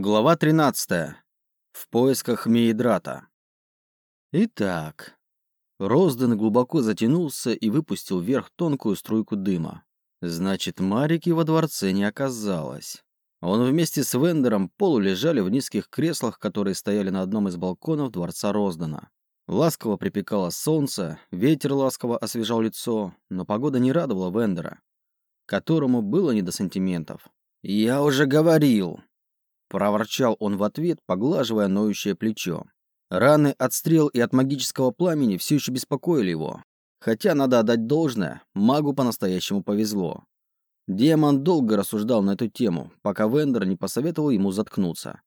Глава 13. В поисках Мейдрата. Итак, Розден глубоко затянулся и выпустил вверх тонкую струйку дыма. Значит, Марики во дворце не оказалось. Он вместе с Вендером полулежали в низких креслах, которые стояли на одном из балконов дворца Роздена. Ласково припекало солнце, ветер ласково освежал лицо, но погода не радовала Вендера, которому было не до сантиментов. «Я уже говорил», Проворчал он в ответ, поглаживая ноющее плечо. Раны от стрел и от магического пламени все еще беспокоили его. Хотя, надо отдать должное, магу по-настоящему повезло. Демон долго рассуждал на эту тему, пока Вендер не посоветовал ему заткнуться.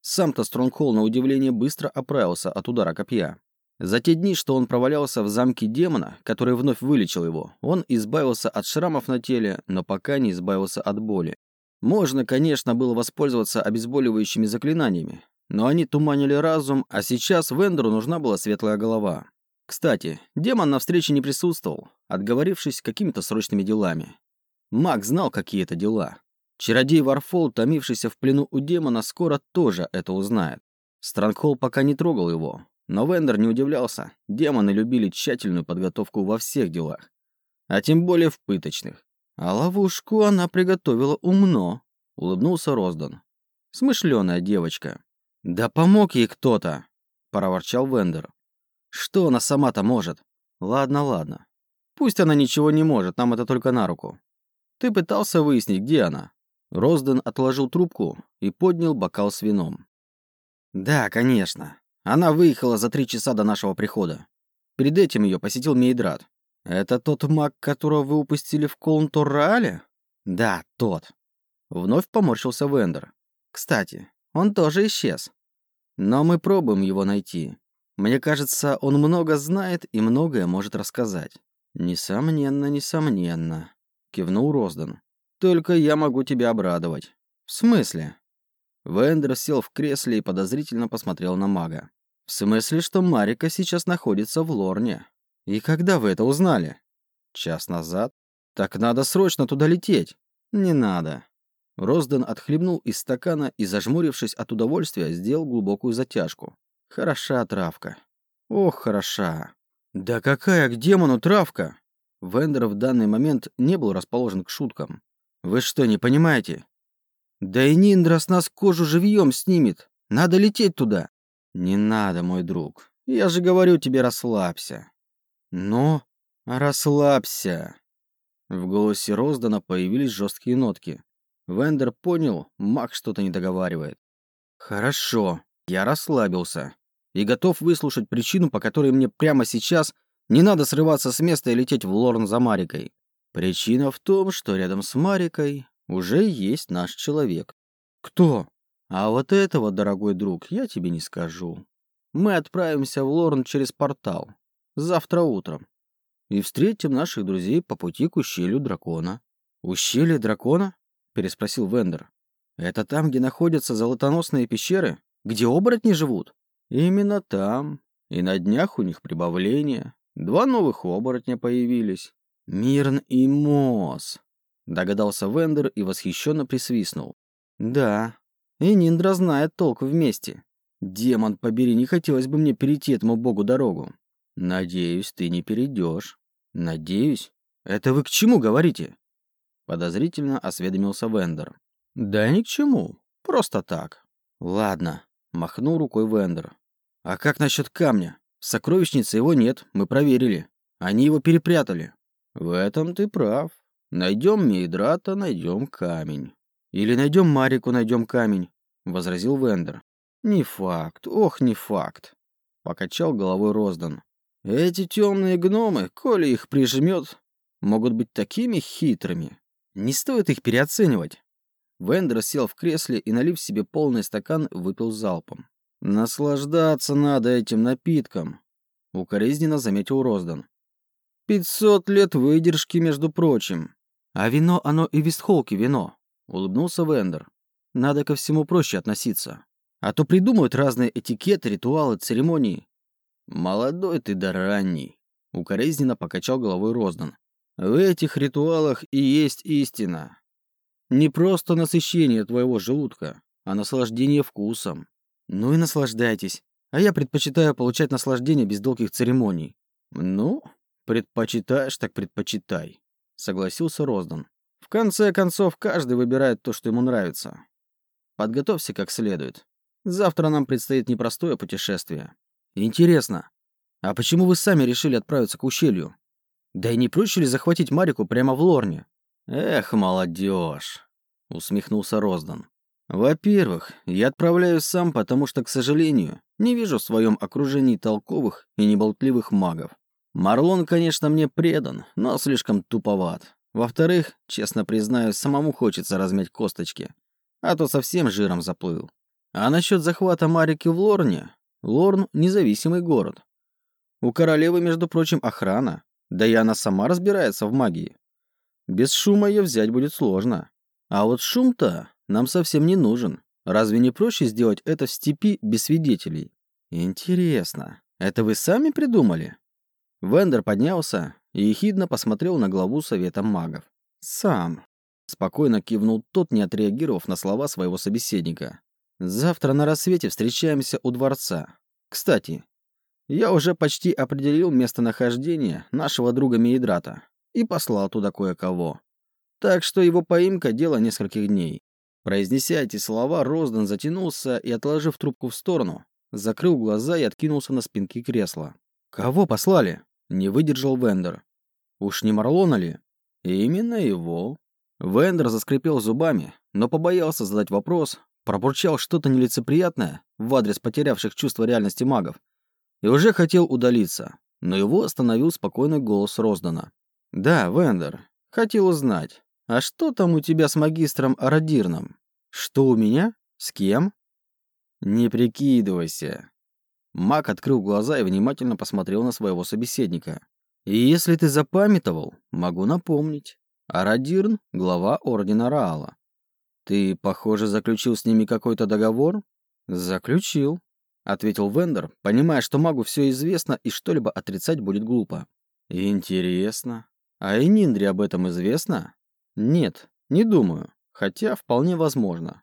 Сам-то Стронгхолл на удивление быстро оправился от удара копья. За те дни, что он провалялся в замке демона, который вновь вылечил его, он избавился от шрамов на теле, но пока не избавился от боли. Можно, конечно, было воспользоваться обезболивающими заклинаниями, но они туманили разум, а сейчас Вендеру нужна была светлая голова. Кстати, демон на встрече не присутствовал, отговорившись какими-то срочными делами. Маг знал, какие это дела. Чародей Варфол, томившийся в плену у демона, скоро тоже это узнает. Странгхолл пока не трогал его, но Вендер не удивлялся. Демоны любили тщательную подготовку во всех делах, а тем более в пыточных. А ловушку она приготовила умно, улыбнулся Роздан. Смышленая девочка. Да помог ей кто-то, проворчал Вендер. Что она сама-то может? Ладно, ладно. Пусть она ничего не может, нам это только на руку. Ты пытался выяснить, где она? Розден отложил трубку и поднял бокал с вином. Да, конечно. Она выехала за три часа до нашего прихода. Перед этим ее посетил Мейдрат. «Это тот маг, которого вы упустили в Колнтурале?» «Да, тот». Вновь поморщился Вендер. «Кстати, он тоже исчез. Но мы пробуем его найти. Мне кажется, он много знает и многое может рассказать». «Несомненно, несомненно», — кивнул Роздан. «Только я могу тебя обрадовать». «В смысле?» Вендер сел в кресле и подозрительно посмотрел на мага. «В смысле, что Марика сейчас находится в Лорне?» «И когда вы это узнали?» «Час назад». «Так надо срочно туда лететь». «Не надо». Розден отхлебнул из стакана и, зажмурившись от удовольствия, сделал глубокую затяжку. «Хороша травка». «Ох, хороша». «Да какая к демону травка?» Вендер в данный момент не был расположен к шуткам. «Вы что, не понимаете?» «Да и Ниндра с нас кожу живьем снимет. Надо лететь туда». «Не надо, мой друг. Я же говорю тебе, расслабься». Но расслабься. В голосе Роздана появились жесткие нотки. Вендер понял, маг что-то не договаривает. Хорошо, я расслабился и готов выслушать причину, по которой мне прямо сейчас не надо срываться с места и лететь в Лорн за Марикой. Причина в том, что рядом с Марикой уже есть наш человек. Кто? А вот этого, дорогой друг, я тебе не скажу. Мы отправимся в Лорн через портал завтра утром. И встретим наших друзей по пути к ущелью дракона. Ущелье дракона? Переспросил Вендер. Это там, где находятся золотоносные пещеры? Где оборотни живут? Именно там. И на днях у них прибавление. Два новых оборотня появились. Мирн и Мос. Догадался Вендер и восхищенно присвистнул. Да, и Ниндра знает толк вместе. Демон побери, не хотелось бы мне перейти этому богу дорогу. «Надеюсь, ты не перейдешь». «Надеюсь? Это вы к чему говорите?» Подозрительно осведомился Вендер. «Да ни к чему. Просто так». «Ладно», — махнул рукой Вендер. «А как насчет камня? В сокровищнице его нет, мы проверили. Они его перепрятали». «В этом ты прав. Найдем Мейдрата, найдем камень». «Или найдем Марику, найдем камень», — возразил Вендер. «Не факт, ох, не факт», — покачал головой Роздан. Эти темные гномы, коли их прижмет, могут быть такими хитрыми. Не стоит их переоценивать. Вендер сел в кресле и, налив себе полный стакан, выпил залпом. «Наслаждаться надо этим напитком», — укоризненно заметил Роздан. «Пятьсот лет выдержки, между прочим». «А вино, оно и вестхолки вино», — улыбнулся Вендер. «Надо ко всему проще относиться. А то придумают разные этикеты, ритуалы, церемонии. «Молодой ты да ранний», — укоризненно покачал головой Роздан. «В этих ритуалах и есть истина. Не просто насыщение твоего желудка, а наслаждение вкусом. Ну и наслаждайтесь. А я предпочитаю получать наслаждение без долгих церемоний. Ну, предпочитаешь, так предпочитай, согласился Роздан. В конце концов, каждый выбирает то, что ему нравится. Подготовься как следует. Завтра нам предстоит непростое путешествие. Интересно, а почему вы сами решили отправиться к ущелью? Да и не проще ли захватить Марику прямо в Лорне? Эх, молодежь, усмехнулся Роздан. Во-первых, я отправляюсь сам, потому что, к сожалению, не вижу в своем окружении толковых и неболтливых магов. Марлон, конечно, мне предан, но слишком туповат. Во-вторых, честно признаюсь, самому хочется размять косточки, а то совсем жиром заплыл. А насчет захвата Марики в Лорне? Лорн – независимый город. У королевы, между прочим, охрана, да и она сама разбирается в магии. Без шума ее взять будет сложно. А вот шум-то нам совсем не нужен. Разве не проще сделать это в степи без свидетелей? Интересно, это вы сами придумали? Вендер поднялся и ехидно посмотрел на главу Совета магов. «Сам», — спокойно кивнул тот, не отреагировав на слова своего собеседника. «Завтра на рассвете встречаемся у дворца. Кстати, я уже почти определил местонахождение нашего друга Мейдрата и послал туда кое-кого. Так что его поимка — дело нескольких дней. Произнеся эти слова, Роздан затянулся и, отложив трубку в сторону, закрыл глаза и откинулся на спинки кресла. «Кого послали?» — не выдержал Вендер. «Уж не Марлона ли?» «Именно его». Вендер заскрипел зубами, но побоялся задать вопрос, пробурчал что-то нелицеприятное в адрес потерявших чувство реальности магов и уже хотел удалиться, но его остановил спокойный голос Роздана. «Да, Вендер, хотел узнать, а что там у тебя с магистром Арадирном? Что у меня? С кем? Не прикидывайся. Маг открыл глаза и внимательно посмотрел на своего собеседника. И если ты запамятовал, могу напомнить. Арадирн — глава Ордена Раала. Ты, похоже, заключил с ними какой-то договор? Заключил, ответил Вендер, понимая, что магу все известно и что-либо отрицать будет глупо. Интересно. А и Ниндре об этом известно? Нет, не думаю. Хотя вполне возможно.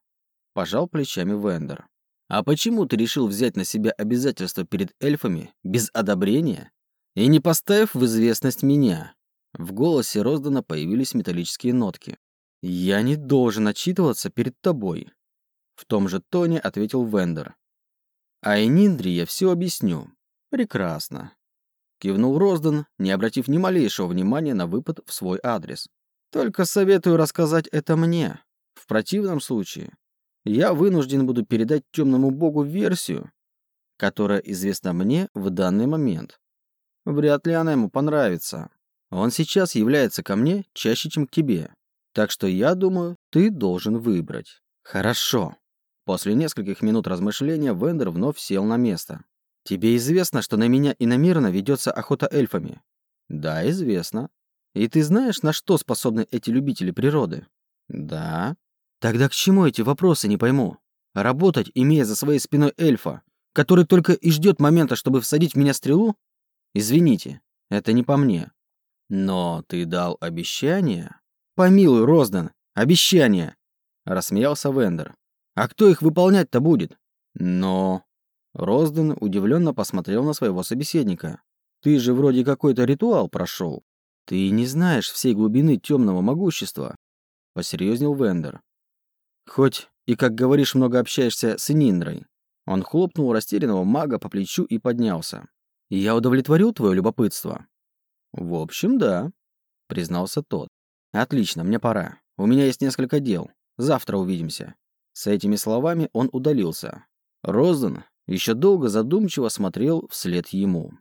Пожал плечами Вендер. А почему ты решил взять на себя обязательства перед эльфами без одобрения и не поставив в известность меня? В голосе Роздана появились металлические нотки. «Я не должен отчитываться перед тобой», — в том же тоне ответил Вендер. «А Эниндри я все объясню». «Прекрасно», — кивнул Роздан, не обратив ни малейшего внимания на выпад в свой адрес. Только советую рассказать это мне. В противном случае я вынужден буду передать темному богу версию, которая известна мне в данный момент. Вряд ли она ему понравится. Он сейчас является ко мне чаще, чем к тебе. Так что я думаю, ты должен выбрать. Хорошо. После нескольких минут размышления Вендер вновь сел на место. Тебе известно, что на меня и на Мирна ведется охота эльфами? Да, известно. И ты знаешь, на что способны эти любители природы? Да. Тогда к чему эти вопросы, не пойму? Работать, имея за своей спиной эльфа, который только и ждет момента, чтобы всадить в меня стрелу? Извините, это не по мне. Но ты дал обещание? Помилуй, Роздан, обещание! Рассмеялся Вендер. А кто их выполнять-то будет? Но... Роздан удивленно посмотрел на своего собеседника. Ты же вроде какой-то ритуал прошел. «Ты не знаешь всей глубины темного могущества», — посерьезнел Вендер. «Хоть и, как говоришь, много общаешься с Ниндрой». Он хлопнул растерянного мага по плечу и поднялся. «Я удовлетворил твое любопытство?» «В общем, да», — признался тот. «Отлично, мне пора. У меня есть несколько дел. Завтра увидимся». С этими словами он удалился. Розден еще долго задумчиво смотрел вслед ему.